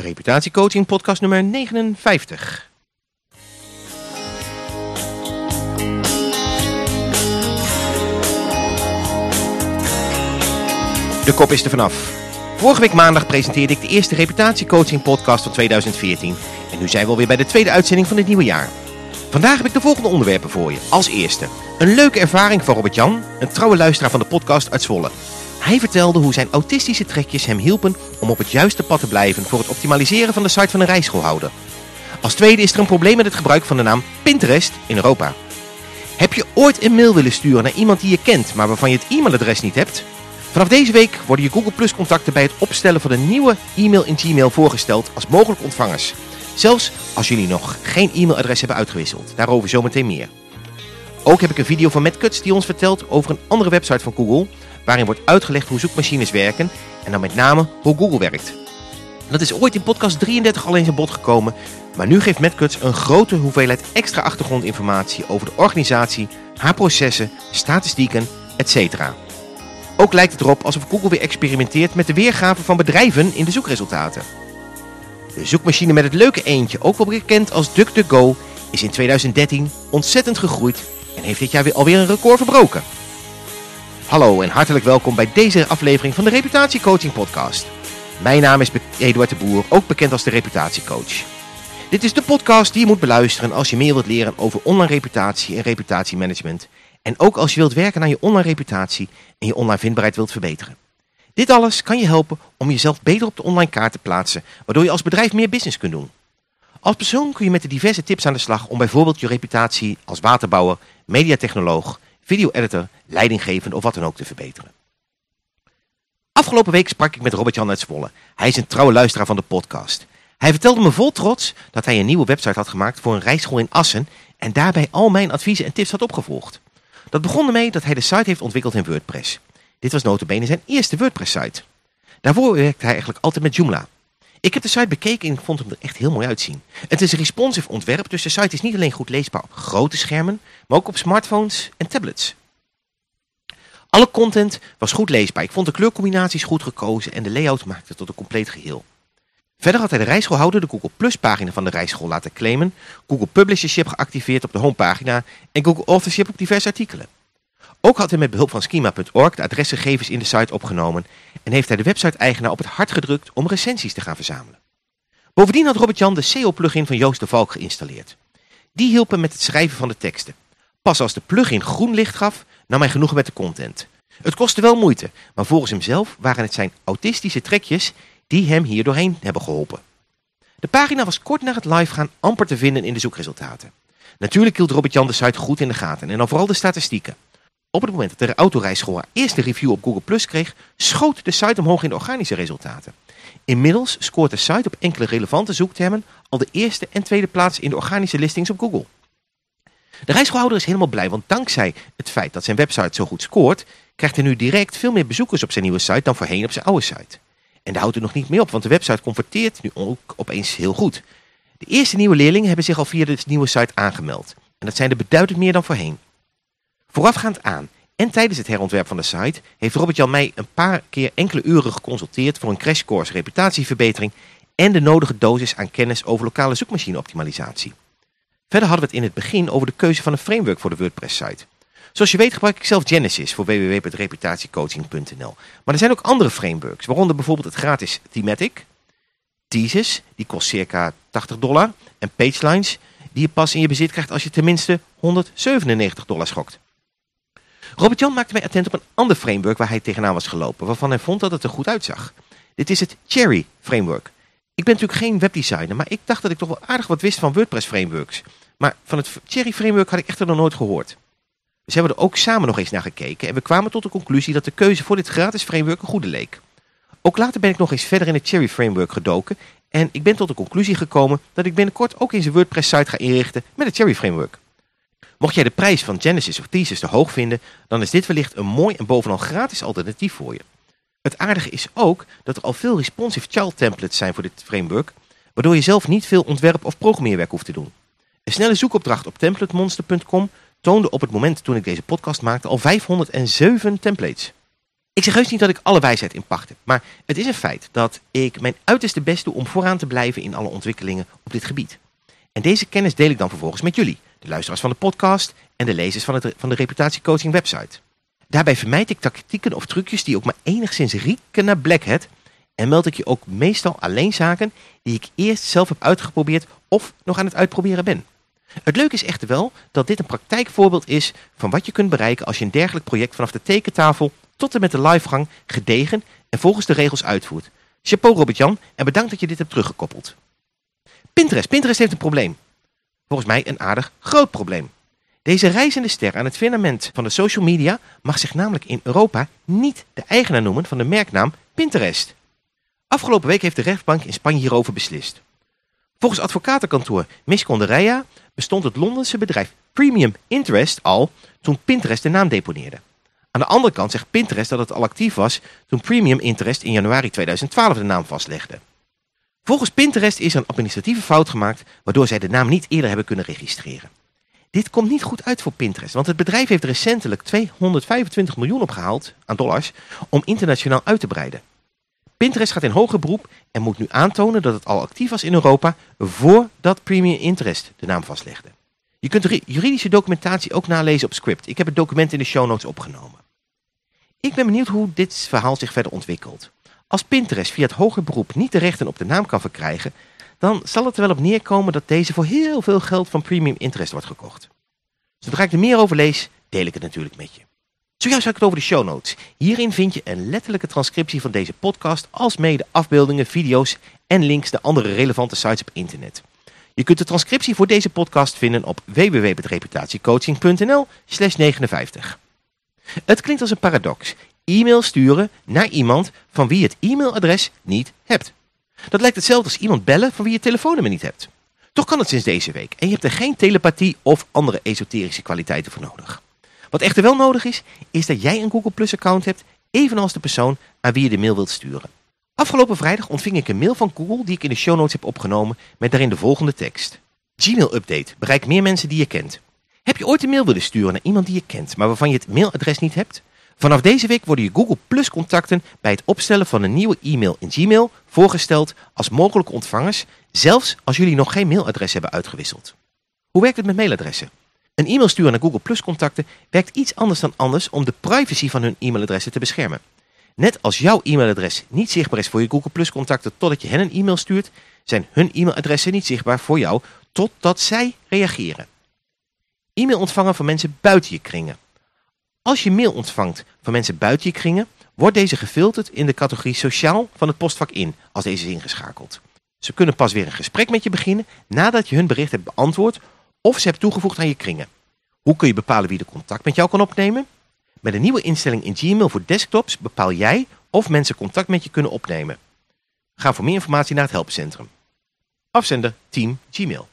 Reputatiecoaching podcast nummer 59. De kop is er vanaf. Vorige week maandag presenteerde ik de eerste reputatiecoaching podcast van 2014. En nu zijn we alweer bij de tweede uitzending van het nieuwe jaar. Vandaag heb ik de volgende onderwerpen voor je. Als eerste, een leuke ervaring van Robert-Jan, een trouwe luisteraar van de podcast uit Zwolle. Hij vertelde hoe zijn autistische trekjes hem hielpen om op het juiste pad te blijven voor het optimaliseren van de site van een rijschoolhouder. Als tweede is er een probleem met het gebruik van de naam Pinterest in Europa. Heb je ooit een mail willen sturen naar iemand die je kent, maar waarvan je het e-mailadres niet hebt? Vanaf deze week worden je Google Plus contacten bij het opstellen van een nieuwe e-mail in Gmail voorgesteld als mogelijk ontvangers. Zelfs als jullie nog geen e-mailadres hebben uitgewisseld. Daarover zometeen meer. Ook heb ik een video van Matt Cuts die ons vertelt over een andere website van Google waarin wordt uitgelegd hoe zoekmachines werken en dan met name hoe Google werkt. Dat is ooit in podcast 33 al eens aan bod gekomen, maar nu geeft Matt Cuts een grote hoeveelheid extra achtergrondinformatie over de organisatie, haar processen, statistieken, etc. Ook lijkt het erop alsof Google weer experimenteert met de weergave van bedrijven in de zoekresultaten. De zoekmachine met het leuke eentje, ook wel bekend als DuckDuckGo, is in 2013 ontzettend gegroeid en heeft dit jaar weer alweer een record verbroken. Hallo en hartelijk welkom bij deze aflevering van de Reputatiecoaching Podcast. Mijn naam is Eduard de Boer, ook bekend als de Reputatiecoach. Dit is de podcast die je moet beluisteren als je meer wilt leren over online reputatie en reputatiemanagement. En ook als je wilt werken aan je online reputatie en je online vindbaarheid wilt verbeteren. Dit alles kan je helpen om jezelf beter op de online kaart te plaatsen, waardoor je als bedrijf meer business kunt doen. Als persoon kun je met de diverse tips aan de slag om bijvoorbeeld je reputatie als waterbouwer, mediatechnoloog, video-editor, leidinggevende of wat dan ook te verbeteren. Afgelopen week sprak ik met Robert-Jan uit Zwolle. Hij is een trouwe luisteraar van de podcast. Hij vertelde me vol trots dat hij een nieuwe website had gemaakt voor een rijschool in Assen en daarbij al mijn adviezen en tips had opgevolgd. Dat begon ermee dat hij de site heeft ontwikkeld in WordPress. Dit was notabene zijn eerste WordPress-site. Daarvoor werkte hij eigenlijk altijd met Joomla. Ik heb de site bekeken en ik vond hem er echt heel mooi uitzien. Het is een responsive ontwerp, dus de site is niet alleen goed leesbaar op grote schermen, maar ook op smartphones en tablets. Alle content was goed leesbaar. Ik vond de kleurcombinaties goed gekozen en de layout maakte tot een compleet geheel. Verder had hij de rijschoolhouder de Google Plus pagina van de rijschool laten claimen, Google Publishership geactiveerd op de homepagina en Google Authorship op diverse artikelen. Ook had hij met behulp van schema.org de adresgegevens in de site opgenomen en heeft hij de website-eigenaar op het hart gedrukt om recensies te gaan verzamelen. Bovendien had Robert-Jan de SEO-plugin van Joost de Valk geïnstalleerd. Die hielp hem met het schrijven van de teksten. Pas als de plugin groen licht gaf, nam hij genoegen met de content. Het kostte wel moeite, maar volgens hemzelf waren het zijn autistische trekjes die hem hier doorheen hebben geholpen. De pagina was kort na het live gaan amper te vinden in de zoekresultaten. Natuurlijk hield Robert-Jan de site goed in de gaten en dan vooral de statistieken. Op het moment dat de autorijschool haar eerste review op Google Plus kreeg, schoot de site omhoog in de organische resultaten. Inmiddels scoort de site op enkele relevante zoektermen al de eerste en tweede plaats in de organische listings op Google. De reisschoolhouder is helemaal blij, want dankzij het feit dat zijn website zo goed scoort, krijgt hij nu direct veel meer bezoekers op zijn nieuwe site dan voorheen op zijn oude site. En daar houdt het nog niet mee op, want de website converteert nu ook opeens heel goed. De eerste nieuwe leerlingen hebben zich al via de nieuwe site aangemeld. En dat zijn er beduidend meer dan voorheen. Voorafgaand aan en tijdens het herontwerp van de site heeft Robert-Jan mij een paar keer enkele uren geconsulteerd voor een crashcourse reputatieverbetering en de nodige dosis aan kennis over lokale zoekmachine-optimalisatie. Verder hadden we het in het begin over de keuze van een framework voor de WordPress-site. Zoals je weet gebruik ik zelf Genesis voor www.reputatiecoaching.nl. Maar er zijn ook andere frameworks, waaronder bijvoorbeeld het gratis Thematic, Thesis, die kost circa 80 dollar, en PageLines, die je pas in je bezit krijgt als je tenminste 197 dollar schokt. Robert-Jan maakte mij attent op een ander framework waar hij tegenaan was gelopen, waarvan hij vond dat het er goed uitzag. Dit is het Cherry Framework. Ik ben natuurlijk geen webdesigner, maar ik dacht dat ik toch wel aardig wat wist van WordPress frameworks. Maar van het Cherry Framework had ik echter nog nooit gehoord. Dus hebben we er ook samen nog eens naar gekeken en we kwamen tot de conclusie dat de keuze voor dit gratis framework een goede leek. Ook later ben ik nog eens verder in het Cherry Framework gedoken en ik ben tot de conclusie gekomen dat ik binnenkort ook in zijn WordPress site ga inrichten met het Cherry Framework. Mocht jij de prijs van Genesis of Thesis te hoog vinden, dan is dit wellicht een mooi en bovenal gratis alternatief voor je. Het aardige is ook dat er al veel responsive child templates zijn voor dit framework, waardoor je zelf niet veel ontwerp- of programmeerwerk hoeft te doen. Een snelle zoekopdracht op templatemonster.com toonde op het moment toen ik deze podcast maakte al 507 templates. Ik zeg heus niet dat ik alle wijsheid in pacht heb, maar het is een feit dat ik mijn uiterste best doe om vooraan te blijven in alle ontwikkelingen op dit gebied. En deze kennis deel ik dan vervolgens met jullie, de luisteraars van de podcast en de lezers van, het, van de reputatiecoaching website. Daarbij vermijd ik tactieken of trucjes die ook maar enigszins rieken naar Black Hat en meld ik je ook meestal alleen zaken die ik eerst zelf heb uitgeprobeerd of nog aan het uitproberen ben. Het leuke is echter wel dat dit een praktijkvoorbeeld is van wat je kunt bereiken als je een dergelijk project vanaf de tekentafel tot en met de livegang gedegen en volgens de regels uitvoert. Chapeau Robert-Jan en bedankt dat je dit hebt teruggekoppeld. Pinterest. Pinterest heeft een probleem. Volgens mij een aardig groot probleem. Deze reizende ster aan het firmament van de social media mag zich namelijk in Europa niet de eigenaar noemen van de merknaam Pinterest. Afgelopen week heeft de rechtbank in Spanje hierover beslist. Volgens advocatenkantoor Misconderia bestond het Londense bedrijf Premium Interest al toen Pinterest de naam deponeerde. Aan de andere kant zegt Pinterest dat het al actief was toen Premium Interest in januari 2012 de naam vastlegde. Volgens Pinterest is er een administratieve fout gemaakt waardoor zij de naam niet eerder hebben kunnen registreren. Dit komt niet goed uit voor Pinterest, want het bedrijf heeft recentelijk 225 miljoen opgehaald aan dollars om internationaal uit te breiden. Pinterest gaat in hoger beroep en moet nu aantonen dat het al actief was in Europa voordat Premium Interest de naam vastlegde. Je kunt juridische documentatie ook nalezen op Script. Ik heb het document in de show notes opgenomen. Ik ben benieuwd hoe dit verhaal zich verder ontwikkelt. Als Pinterest via het hoger beroep niet de rechten op de naam kan verkrijgen, dan zal het er wel op neerkomen dat deze voor heel veel geld van Premium Interest wordt gekocht. Zodra ik er meer over lees, deel ik het natuurlijk met je. Zojuist had ik het over de show notes. Hierin vind je een letterlijke transcriptie van deze podcast, als mede afbeeldingen, video's en links naar andere relevante sites op internet. Je kunt de transcriptie voor deze podcast vinden op www.reputatiecoaching.nl 59. Het klinkt als een paradox. E-mail sturen naar iemand van wie je het e-mailadres niet hebt. Dat lijkt hetzelfde als iemand bellen van wie je telefoonnummer niet hebt. Toch kan het sinds deze week en je hebt er geen telepathie of andere esoterische kwaliteiten voor nodig. Wat echter wel nodig is, is dat jij een Google Plus account hebt, evenals de persoon aan wie je de mail wilt sturen. Afgelopen vrijdag ontving ik een mail van Google die ik in de show notes heb opgenomen met daarin de volgende tekst. Gmail update. Bereik meer mensen die je kent. Heb je ooit een mail willen sturen naar iemand die je kent, maar waarvan je het mailadres niet hebt? Vanaf deze week worden je Google Plus contacten bij het opstellen van een nieuwe e-mail in Gmail voorgesteld als mogelijke ontvangers, zelfs als jullie nog geen mailadres hebben uitgewisseld. Hoe werkt het met mailadressen? Een e-mail sturen naar Google Plus contacten werkt iets anders dan anders om de privacy van hun e-mailadressen te beschermen. Net als jouw e-mailadres niet zichtbaar is voor je Google Plus contacten totdat je hen een e-mail stuurt, zijn hun e-mailadressen niet zichtbaar voor jou totdat zij reageren. E-mail ontvangen van mensen buiten je kringen. Als je mail ontvangt van mensen buiten je kringen, wordt deze gefilterd in de categorie sociaal van het postvak in, als deze is ingeschakeld. Ze kunnen pas weer een gesprek met je beginnen nadat je hun bericht hebt beantwoord of ze hebt toegevoegd aan je kringen. Hoe kun je bepalen wie de contact met jou kan opnemen? Met een nieuwe instelling in Gmail voor desktops bepaal jij of mensen contact met je kunnen opnemen. Ga voor meer informatie naar het helpcentrum. Afzender Team Gmail.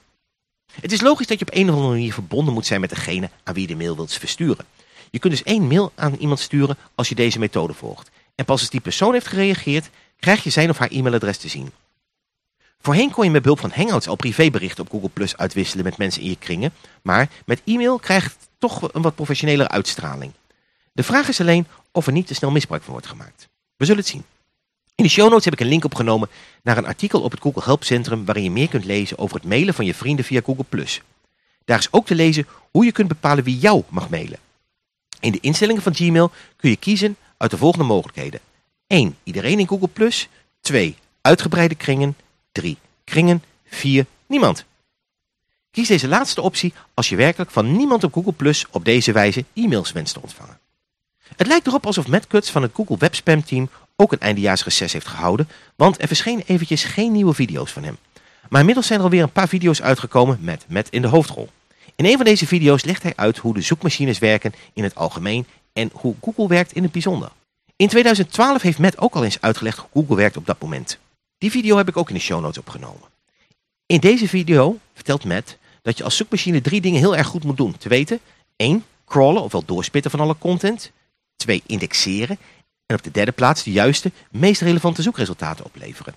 Het is logisch dat je op een of andere manier verbonden moet zijn met degene aan wie je de mail wilt versturen. Je kunt dus één mail aan iemand sturen als je deze methode volgt. En pas als die persoon heeft gereageerd, krijg je zijn of haar e-mailadres te zien. Voorheen kon je met behulp van Hangouts al privéberichten op Google Plus uitwisselen met mensen in je kringen, maar met e-mail krijgt het toch een wat professionelere uitstraling. De vraag is alleen of er niet te snel misbruik van wordt gemaakt. We zullen het zien. In de show notes heb ik een link opgenomen naar een artikel op het Google Help Centrum waarin je meer kunt lezen over het mailen van je vrienden via Google+. Daar is ook te lezen hoe je kunt bepalen wie jou mag mailen. In de instellingen van Gmail kun je kiezen uit de volgende mogelijkheden. 1. Iedereen in Google+. 2. Uitgebreide kringen. 3. Kringen. 4. Niemand. Kies deze laatste optie als je werkelijk van niemand op Google Plus op deze wijze e-mails wenst te ontvangen. Het lijkt erop alsof Matt Cutts van het Google Webspam team ook een eindejaarsreces heeft gehouden, want er verschenen eventjes geen nieuwe video's van hem. Maar inmiddels zijn er alweer een paar video's uitgekomen met Matt in de hoofdrol. In een van deze video's legt hij uit hoe de zoekmachines werken in het algemeen en hoe Google werkt in het bijzonder. In 2012 heeft Matt ook al eens uitgelegd hoe Google werkt op dat moment. Die video heb ik ook in de show notes opgenomen. In deze video vertelt Matt dat je als zoekmachine drie dingen heel erg goed moet doen. Te weten, 1. Crawlen, ofwel doorspitten van alle content. 2. Indexeren. En op de derde plaats de juiste, meest relevante zoekresultaten opleveren.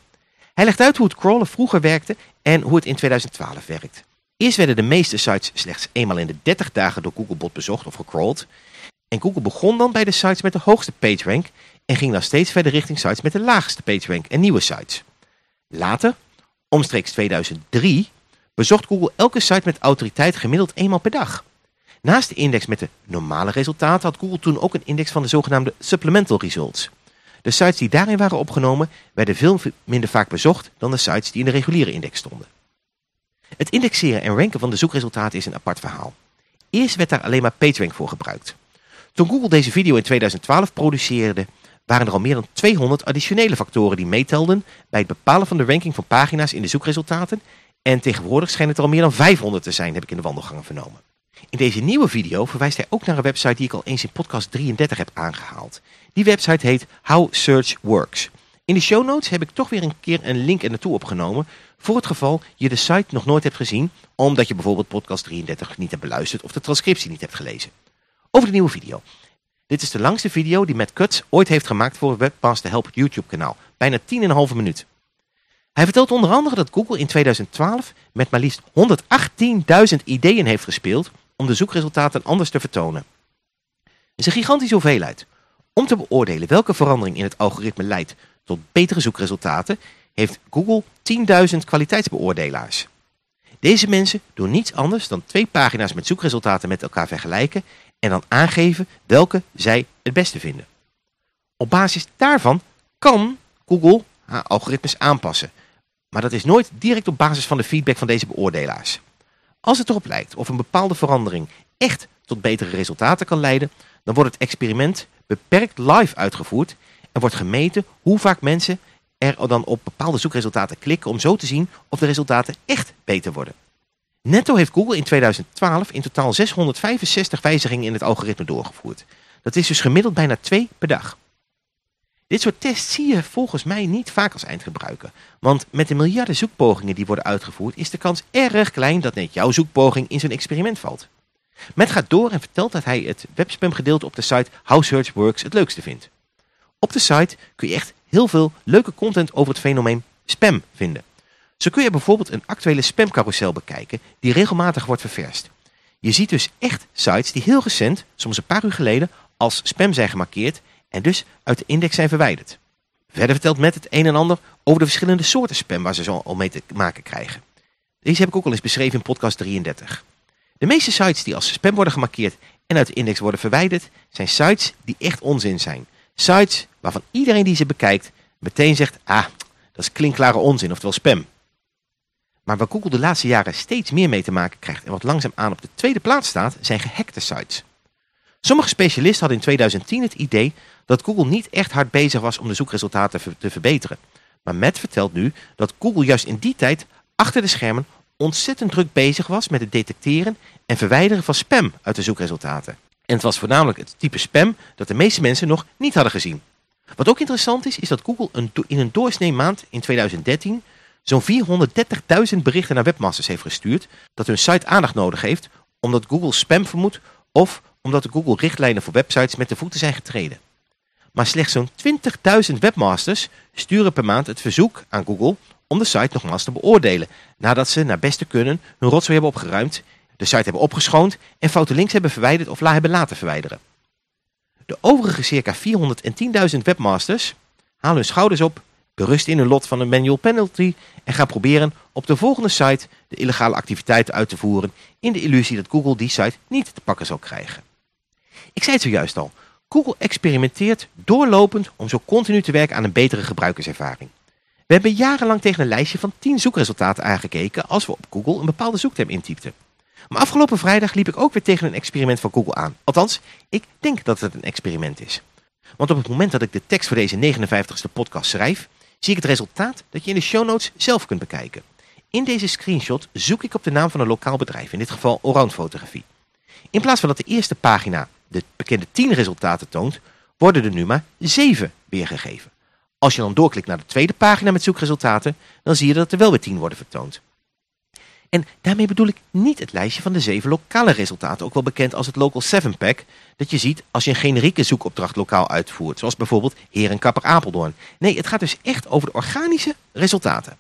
Hij legt uit hoe het crawlen vroeger werkte en hoe het in 2012 werkt. Eerst werden de meeste sites slechts eenmaal in de 30 dagen door Googlebot bezocht of gecrawled. En Google begon dan bij de sites met de hoogste PageRank en ging dan steeds verder richting sites met de laagste PageRank en nieuwe sites. Later, omstreeks 2003, bezocht Google elke site met autoriteit gemiddeld eenmaal per dag. Naast de index met de normale resultaten had Google toen ook een index van de zogenaamde supplemental results. De sites die daarin waren opgenomen werden veel minder vaak bezocht dan de sites die in de reguliere index stonden. Het indexeren en ranken van de zoekresultaten is een apart verhaal. Eerst werd daar alleen maar PageRank voor gebruikt. Toen Google deze video in 2012 produceerde, waren er al meer dan 200 additionele factoren die meetelden bij het bepalen van de ranking van pagina's in de zoekresultaten en tegenwoordig schijnt het er al meer dan 500 te zijn, heb ik in de wandelgangen vernomen. In deze nieuwe video verwijst hij ook naar een website die ik al eens in podcast 33 heb aangehaald. Die website heet How Search Works. In de show notes heb ik toch weer een keer een link naartoe opgenomen voor het geval je de site nog nooit hebt gezien omdat je bijvoorbeeld podcast 33 niet hebt beluisterd of de transcriptie niet hebt gelezen. Over de nieuwe video. Dit is de langste video die Matt Cutts ooit heeft gemaakt voor het Webmaster Help YouTube kanaal. Bijna 10,5 minuut. Hij vertelt onder andere dat Google in 2012 met maar liefst 118.000 ideeën heeft gespeeld om de zoekresultaten anders te vertonen. Het is een gigantische hoeveelheid. Om te beoordelen welke verandering in het algoritme leidt tot betere zoekresultaten, heeft Google 10.000 kwaliteitsbeoordelaars. Deze mensen doen niets anders dan twee pagina's met zoekresultaten met elkaar vergelijken en dan aangeven welke zij het beste vinden. Op basis daarvan kan Google haar algoritmes aanpassen, maar dat is nooit direct op basis van de feedback van deze beoordelaars. Als het erop lijkt of een bepaalde verandering echt tot betere resultaten kan leiden, dan wordt het experiment beperkt live uitgevoerd en wordt gemeten hoe vaak mensen er dan op bepaalde zoekresultaten klikken om zo te zien of de resultaten echt beter worden. Netto heeft Google in 2012 in totaal 665 wijzigingen in het algoritme doorgevoerd. Dat is dus gemiddeld bijna twee per dag. Dit soort tests zie je volgens mij niet vaak als eindgebruiker. Want met de miljarden zoekpogingen die worden uitgevoerd is de kans erg klein dat net jouw zoekpoging in zo'n experiment valt. Met gaat door en vertelt dat hij het webspam gedeelte op de site How Search Works het leukste vindt. Op de site kun je echt heel veel leuke content over het fenomeen spam vinden. Zo kun je bijvoorbeeld een actuele spamcarousel bekijken die regelmatig wordt ververst. Je ziet dus echt sites die heel recent, soms een paar uur geleden, als spam zijn gemarkeerd en dus uit de index zijn verwijderd. Verder vertelt Matt het een en ander over de verschillende soorten spam waar ze zo al mee te maken krijgen. Deze heb ik ook al eens beschreven in podcast 33. De meeste sites die als spam worden gemarkeerd en uit de index worden verwijderd, zijn sites die echt onzin zijn. Sites waarvan iedereen die ze bekijkt meteen zegt, ah, dat is klinkklare onzin, oftewel spam. Maar waar Google de laatste jaren steeds meer mee te maken krijgt en wat langzaam aan op de tweede plaats staat, zijn gehackte sites. Sommige specialisten hadden in 2010 het idee dat Google niet echt hard bezig was om de zoekresultaten te verbeteren. Maar Matt vertelt nu dat Google juist in die tijd achter de schermen ontzettend druk bezig was met het detecteren en verwijderen van spam uit de zoekresultaten. En het was voornamelijk het type spam dat de meeste mensen nog niet hadden gezien. Wat ook interessant is, is dat Google in een doorsnee maand in 2013 zo'n 430.000 berichten naar webmasters heeft gestuurd dat hun site aandacht nodig heeft omdat Google spam vermoedt of omdat de Google richtlijnen voor websites met de voeten zijn getreden. Maar slechts zo'n 20.000 webmasters sturen per maand het verzoek aan Google om de site nogmaals te beoordelen, nadat ze naar beste kunnen hun rotzooi hebben opgeruimd, de site hebben opgeschoond en foute links hebben verwijderd of la hebben laten verwijderen. De overige circa 410.000 webmasters halen hun schouders op, berusten in hun lot van een manual penalty en gaan proberen op de volgende site de illegale activiteiten uit te voeren in de illusie dat Google die site niet te pakken zal krijgen. Ik zei het zojuist al, Google experimenteert doorlopend om zo continu te werken aan een betere gebruikerservaring. We hebben jarenlang tegen een lijstje van 10 zoekresultaten aangekeken als we op Google een bepaalde zoekterm intypten. Maar afgelopen vrijdag liep ik ook weer tegen een experiment van Google aan. Althans, ik denk dat het een experiment is. Want op het moment dat ik de tekst voor deze 59ste podcast schrijf, zie ik het resultaat dat je in de show notes zelf kunt bekijken. In deze screenshot zoek ik op de naam van een lokaal bedrijf, in dit geval Oranje Fotografie. In plaats van dat de eerste pagina de bekende 10 resultaten toont, worden er nu maar 7 weergegeven. Als je dan doorklikt naar de tweede pagina met zoekresultaten, dan zie je dat er wel weer 10 worden vertoond. En daarmee bedoel ik niet het lijstje van de 7 lokale resultaten, ook wel bekend als het Local 7 Pack, dat je ziet als je een generieke zoekopdracht lokaal uitvoert, zoals bijvoorbeeld Heer en Kapper Apeldoorn. Nee, het gaat dus echt over de organische resultaten.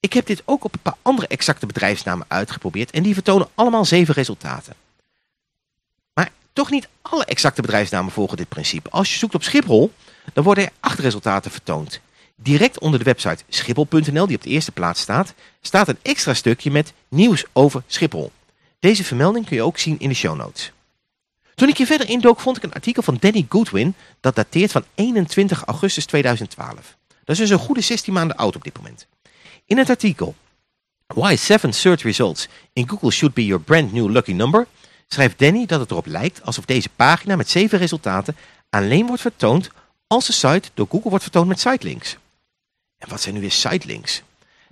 Ik heb dit ook op een paar andere exacte bedrijfsnamen uitgeprobeerd en die vertonen allemaal 7 resultaten. Maar toch niet alle exacte bedrijfsnamen volgen dit principe. Als je zoekt op Schiphol, dan worden er acht resultaten vertoond. Direct onder de website schiphol.nl, die op de eerste plaats staat, staat een extra stukje met nieuws over Schiphol. Deze vermelding kun je ook zien in de show notes. Toen ik hier verder indook vond ik een artikel van Danny Goodwin dat dateert van 21 augustus 2012. Dat is dus een goede 16 maanden oud op dit moment. In het artikel Why 7 Search Results in Google Should Be Your Brand New Lucky Number schrijft Danny dat het erop lijkt alsof deze pagina met 7 resultaten alleen wordt vertoond als de site door Google wordt vertoond met sitelinks. En wat zijn nu weer sitelinks?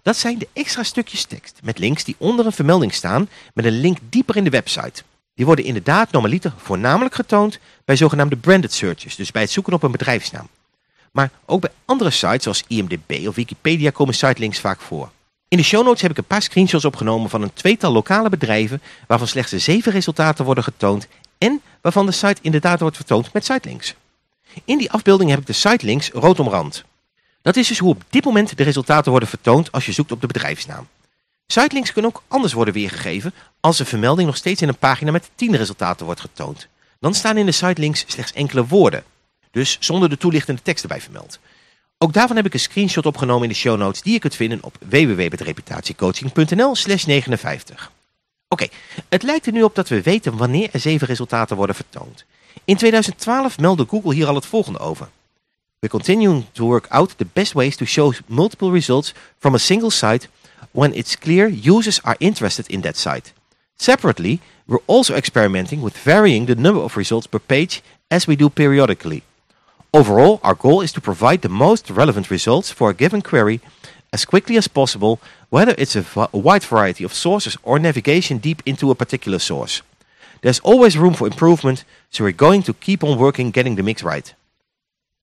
Dat zijn de extra stukjes tekst met links die onder een vermelding staan met een link dieper in de website. Die worden inderdaad normaliter voornamelijk getoond bij zogenaamde branded searches, dus bij het zoeken op een bedrijfsnaam. Maar ook bij andere sites zoals IMDb of Wikipedia komen sitelinks vaak voor. In de show notes heb ik een paar screenshots opgenomen van een tweetal lokale bedrijven waarvan slechts de zeven resultaten worden getoond en waarvan de site inderdaad wordt vertoond met sitelinks. In die afbeelding heb ik de sitelinks rood omrand. Dat is dus hoe op dit moment de resultaten worden vertoond als je zoekt op de bedrijfsnaam. Sitelinks kunnen ook anders worden weergegeven als de vermelding nog steeds in een pagina met 10 resultaten wordt getoond. Dan staan in de sitelinks slechts enkele woorden, dus zonder de toelichtende tekst erbij vermeld. Ook daarvan heb ik een screenshot opgenomen in de show notes die je kunt vinden op www.reputatiecoaching.nl slash 59. Oké, het lijkt er nu op dat we weten wanneer er zeven resultaten worden vertoond. In 2012 meldde Google hier al het volgende over. We continue to work out the best ways to show multiple results from a single site when it's clear users are interested in that site. Separately, we're also experimenting with varying the number of results per page as we do periodically. Overall, our goal is to provide the most relevant results for a given query as quickly as possible, whether it's a, a wide variety of sources or navigation deep into a particular source. There's always room for improvement, so we're going to keep on working getting the mix right.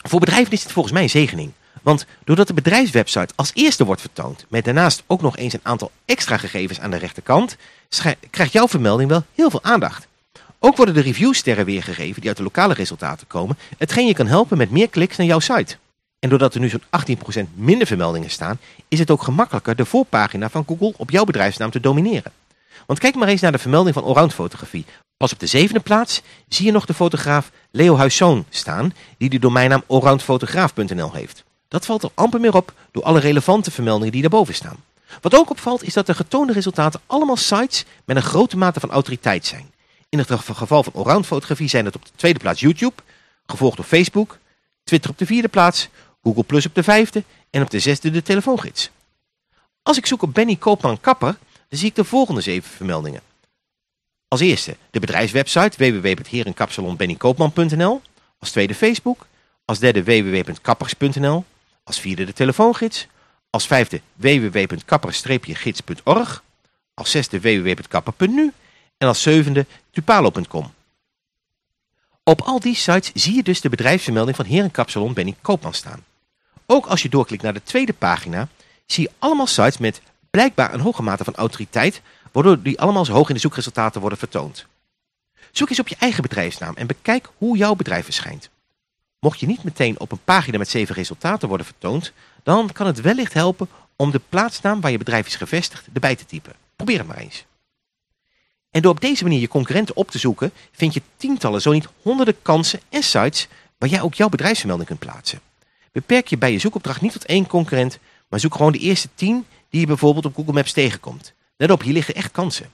Voor bedrijven is dit volgens mij een zegening. Want doordat de bedrijfswebsite als eerste wordt vertoond, met daarnaast ook nog eens een aantal extra gegevens aan de rechterkant, krijgt jouw vermelding wel heel veel aandacht. Ook worden de reviewsterren weergegeven die uit de lokale resultaten komen, hetgeen je kan helpen met meer kliks naar jouw site. En doordat er nu zo'n 18% minder vermeldingen staan, is het ook gemakkelijker de voorpagina van Google op jouw bedrijfsnaam te domineren. Want kijk maar eens naar de vermelding van allround fotografie. Pas op de zevende plaats zie je nog de fotograaf Leo Huiszoon staan, die de domeinnaam allroundfotograaf.nl heeft. Dat valt er amper meer op door alle relevante vermeldingen die daarboven staan. Wat ook opvalt is dat de getoonde resultaten allemaal sites met een grote mate van autoriteit zijn. In het geval van allround fotografie zijn het op de tweede plaats YouTube, gevolgd door Facebook, Twitter op de vierde plaats, Google Plus op de vijfde en op de zesde de telefoongids. Als ik zoek op Benny Koopman Kapper, dan zie ik de volgende zeven vermeldingen. Als eerste de bedrijfswebsite www.herenkapsalonbennykoopman.nl, als tweede Facebook, als derde www.kappers.nl, als vierde de telefoongids, als vijfde www.kapper-gids.org, als zesde www.kapper.nu en als zevende tupalo.com. Op al die sites zie je dus de bedrijfsvermelding van Herenkapsalon Benny Koopman staan. Ook als je doorklikt naar de tweede pagina, zie je allemaal sites met blijkbaar een hoge mate van autoriteit, waardoor die allemaal zo hoog in de zoekresultaten worden vertoond. Zoek eens op je eigen bedrijfsnaam en bekijk hoe jouw bedrijf verschijnt. Mocht je niet meteen op een pagina met zeven resultaten worden vertoond, dan kan het wellicht helpen om de plaatsnaam waar je bedrijf is gevestigd erbij te typen. Probeer het maar eens. En door op deze manier je concurrenten op te zoeken, vind je tientallen, zo niet honderden kansen en sites waar jij ook jouw bedrijfsvermelding kunt plaatsen. Beperk je bij je zoekopdracht niet tot één concurrent, maar zoek gewoon de eerste tien die je bijvoorbeeld op Google Maps tegenkomt. Let op, hier liggen echt kansen.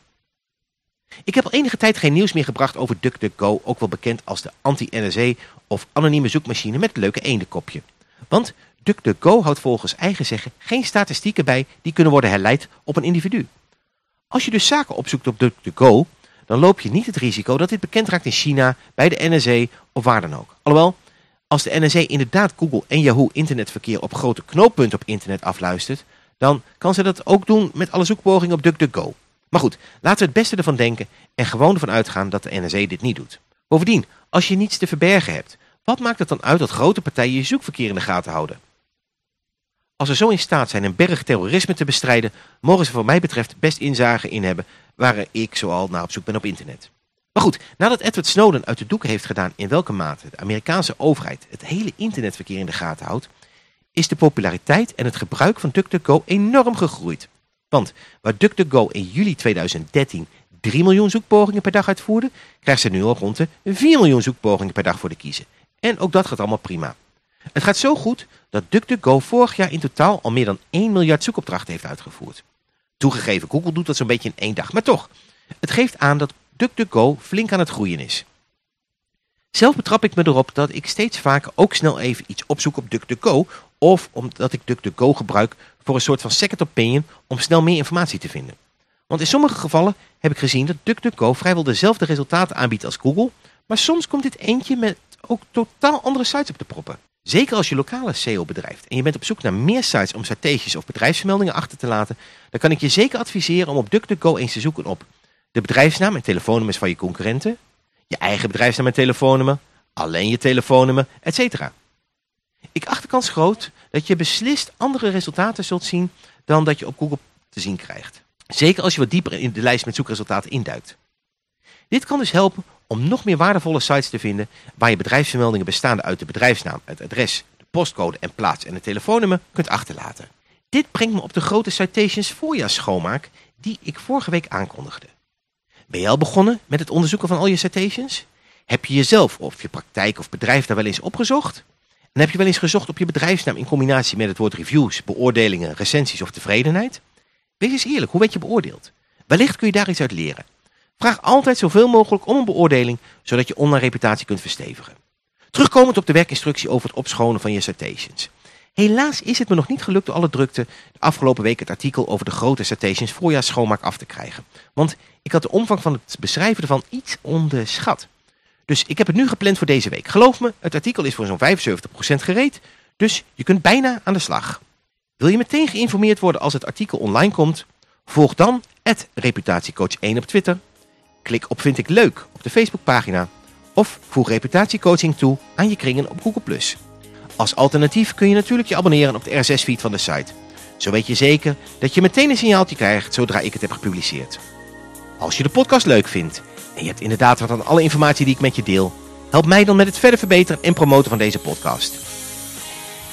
Ik heb al enige tijd geen nieuws meer gebracht over DuckDuckGo, ook wel bekend als de anti-NSA of anonieme zoekmachine met leuke eendenkopje. Want DuckDuckGo houdt volgens eigen zeggen geen statistieken bij die kunnen worden herleid op een individu. Als je dus zaken opzoekt op DuckDuckGo, dan loop je niet het risico dat dit bekend raakt in China, bij de NSA of waar dan ook. Alhoewel, als de NSA inderdaad Google en Yahoo internetverkeer op grote knooppunten op internet afluistert, dan kan ze dat ook doen met alle zoekpogingen op DuckDuckGo. Maar goed, laten we het beste ervan denken en gewoon ervan uitgaan dat de NSA dit niet doet. Bovendien, als je niets te verbergen hebt, wat maakt het dan uit dat grote partijen je zoekverkeer in de gaten houden? Als ze zo in staat zijn een berg terrorisme te bestrijden, mogen ze wat mij betreft best inzage in hebben waar ik zoal naar op zoek ben op internet. Maar goed, nadat Edward Snowden uit de doeken heeft gedaan in welke mate de Amerikaanse overheid het hele internetverkeer in de gaten houdt, is de populariteit en het gebruik van DuckDuckGo enorm gegroeid. Want waar DuckDuckGo in juli 2013 3 miljoen zoekpogingen per dag uitvoerde, krijgt ze nu al rond de 4 miljoen zoekpogingen per dag voor de kiezen. En ook dat gaat allemaal prima. Het gaat zo goed dat DuckDuckGo vorig jaar in totaal al meer dan 1 miljard zoekopdrachten heeft uitgevoerd. Toegegeven, Google doet dat zo'n beetje in één dag, maar toch. Het geeft aan dat DuckDuckGo flink aan het groeien is. Zelf betrap ik me erop dat ik steeds vaker ook snel even iets opzoek op DuckDuckGo of omdat ik DuckDuckGo gebruik voor een soort van second opinion om snel meer informatie te vinden. Want in sommige gevallen heb ik gezien dat DuckDuckGo vrijwel dezelfde resultaten aanbiedt als Google, maar soms komt dit eentje met ook totaal andere sites op te proppen. Zeker als je lokale SEO bedrijft en je bent op zoek naar meer sites om citaties of bedrijfsvermeldingen achter te laten, dan kan ik je zeker adviseren om op DuckDuckGo eens te zoeken op de bedrijfsnaam en telefoonnummers van je concurrenten, je eigen bedrijfsnaam en telefoonnummer, alleen je telefoonnummer, etc. Ik acht de kans groot dat je beslist andere resultaten zult zien dan dat je op Google te zien krijgt. Zeker als je wat dieper in de lijst met zoekresultaten induikt. Dit kan dus helpen om nog meer waardevolle sites te vinden waar je bedrijfsvermeldingen bestaande uit de bedrijfsnaam, het adres, de postcode en plaats en het telefoonnummer kunt achterlaten. Dit brengt me op de grote citations schoonmaak die ik vorige week aankondigde. Ben je al begonnen met het onderzoeken van al je citations? Heb je jezelf of je praktijk of bedrijf daar wel eens opgezocht? En heb je wel eens gezocht op je bedrijfsnaam in combinatie met het woord reviews, beoordelingen, recensies of tevredenheid? Wees eens eerlijk, hoe werd je beoordeeld? Wellicht kun je daar iets uit leren. Vraag altijd zoveel mogelijk om een beoordeling, zodat je online reputatie kunt verstevigen. Terugkomend op de werkinstructie over het opschonen van je citations. Helaas is het me nog niet gelukt door alle drukte de afgelopen week het artikel over de grote citations schoonmaak af te krijgen. Want ik had de omvang van het beschrijven ervan iets onderschat. Dus ik heb het nu gepland voor deze week. Geloof me, het artikel is voor zo'n 75% gereed, dus je kunt bijna aan de slag. Wil je meteen geïnformeerd worden als het artikel online komt? Volg dan reputatiecoach1 op Twitter. Klik op vind ik leuk op de Facebookpagina. Of voeg reputatiecoaching toe aan je kringen op Google+. Als alternatief kun je natuurlijk je abonneren op de RSS-feed van de site. Zo weet je zeker dat je meteen een signaaltje krijgt zodra ik het heb gepubliceerd. Als je de podcast leuk vindt en je hebt inderdaad wat aan alle informatie die ik met je deel, help mij dan met het verder verbeteren en promoten van deze podcast.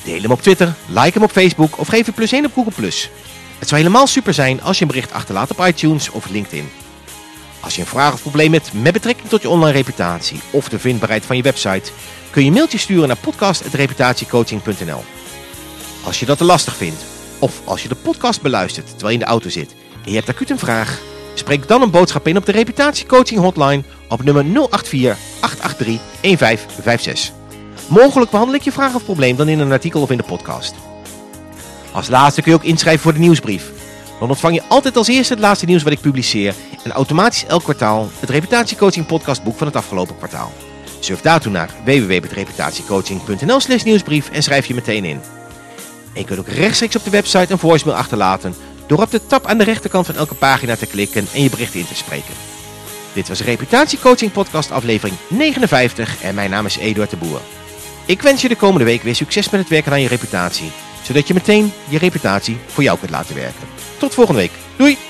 Deel hem op Twitter, like hem op Facebook of geef een plus 1 op Google+. Het zou helemaal super zijn als je een bericht achterlaat op iTunes of LinkedIn. Als je een vraag of probleem hebt met betrekking tot je online reputatie of de vindbaarheid van je website, kun je een mailtje sturen naar podcast.reputatiecoaching.nl. Als je dat te lastig vindt, of als je de podcast beluistert terwijl je in de auto zit en je hebt acuut een vraag, spreek dan een boodschap in op de reputatiecoaching hotline op nummer 084 883 1556. Mogelijk behandel ik je vraag of probleem dan in een artikel of in de podcast. Als laatste kun je ook inschrijven voor de nieuwsbrief. Dan ontvang je altijd als eerste het laatste nieuws wat ik publiceer en automatisch elk kwartaal het reputatiecoaching podcastboek van het afgelopen kwartaal. Surf daartoe naar www.reputatiecoaching.nl slash nieuwsbrief en schrijf je meteen in. En je kunt ook rechtstreeks op de website een voicemail achterlaten door op de tab aan de rechterkant van elke pagina te klikken en je bericht in te spreken. Dit was Reputatiecoaching podcast aflevering 59 en mijn naam is Eduard de Boer. Ik wens je de komende week weer succes met het werken aan je reputatie, zodat je meteen je reputatie voor jou kunt laten werken. Tot volgende week. Doei!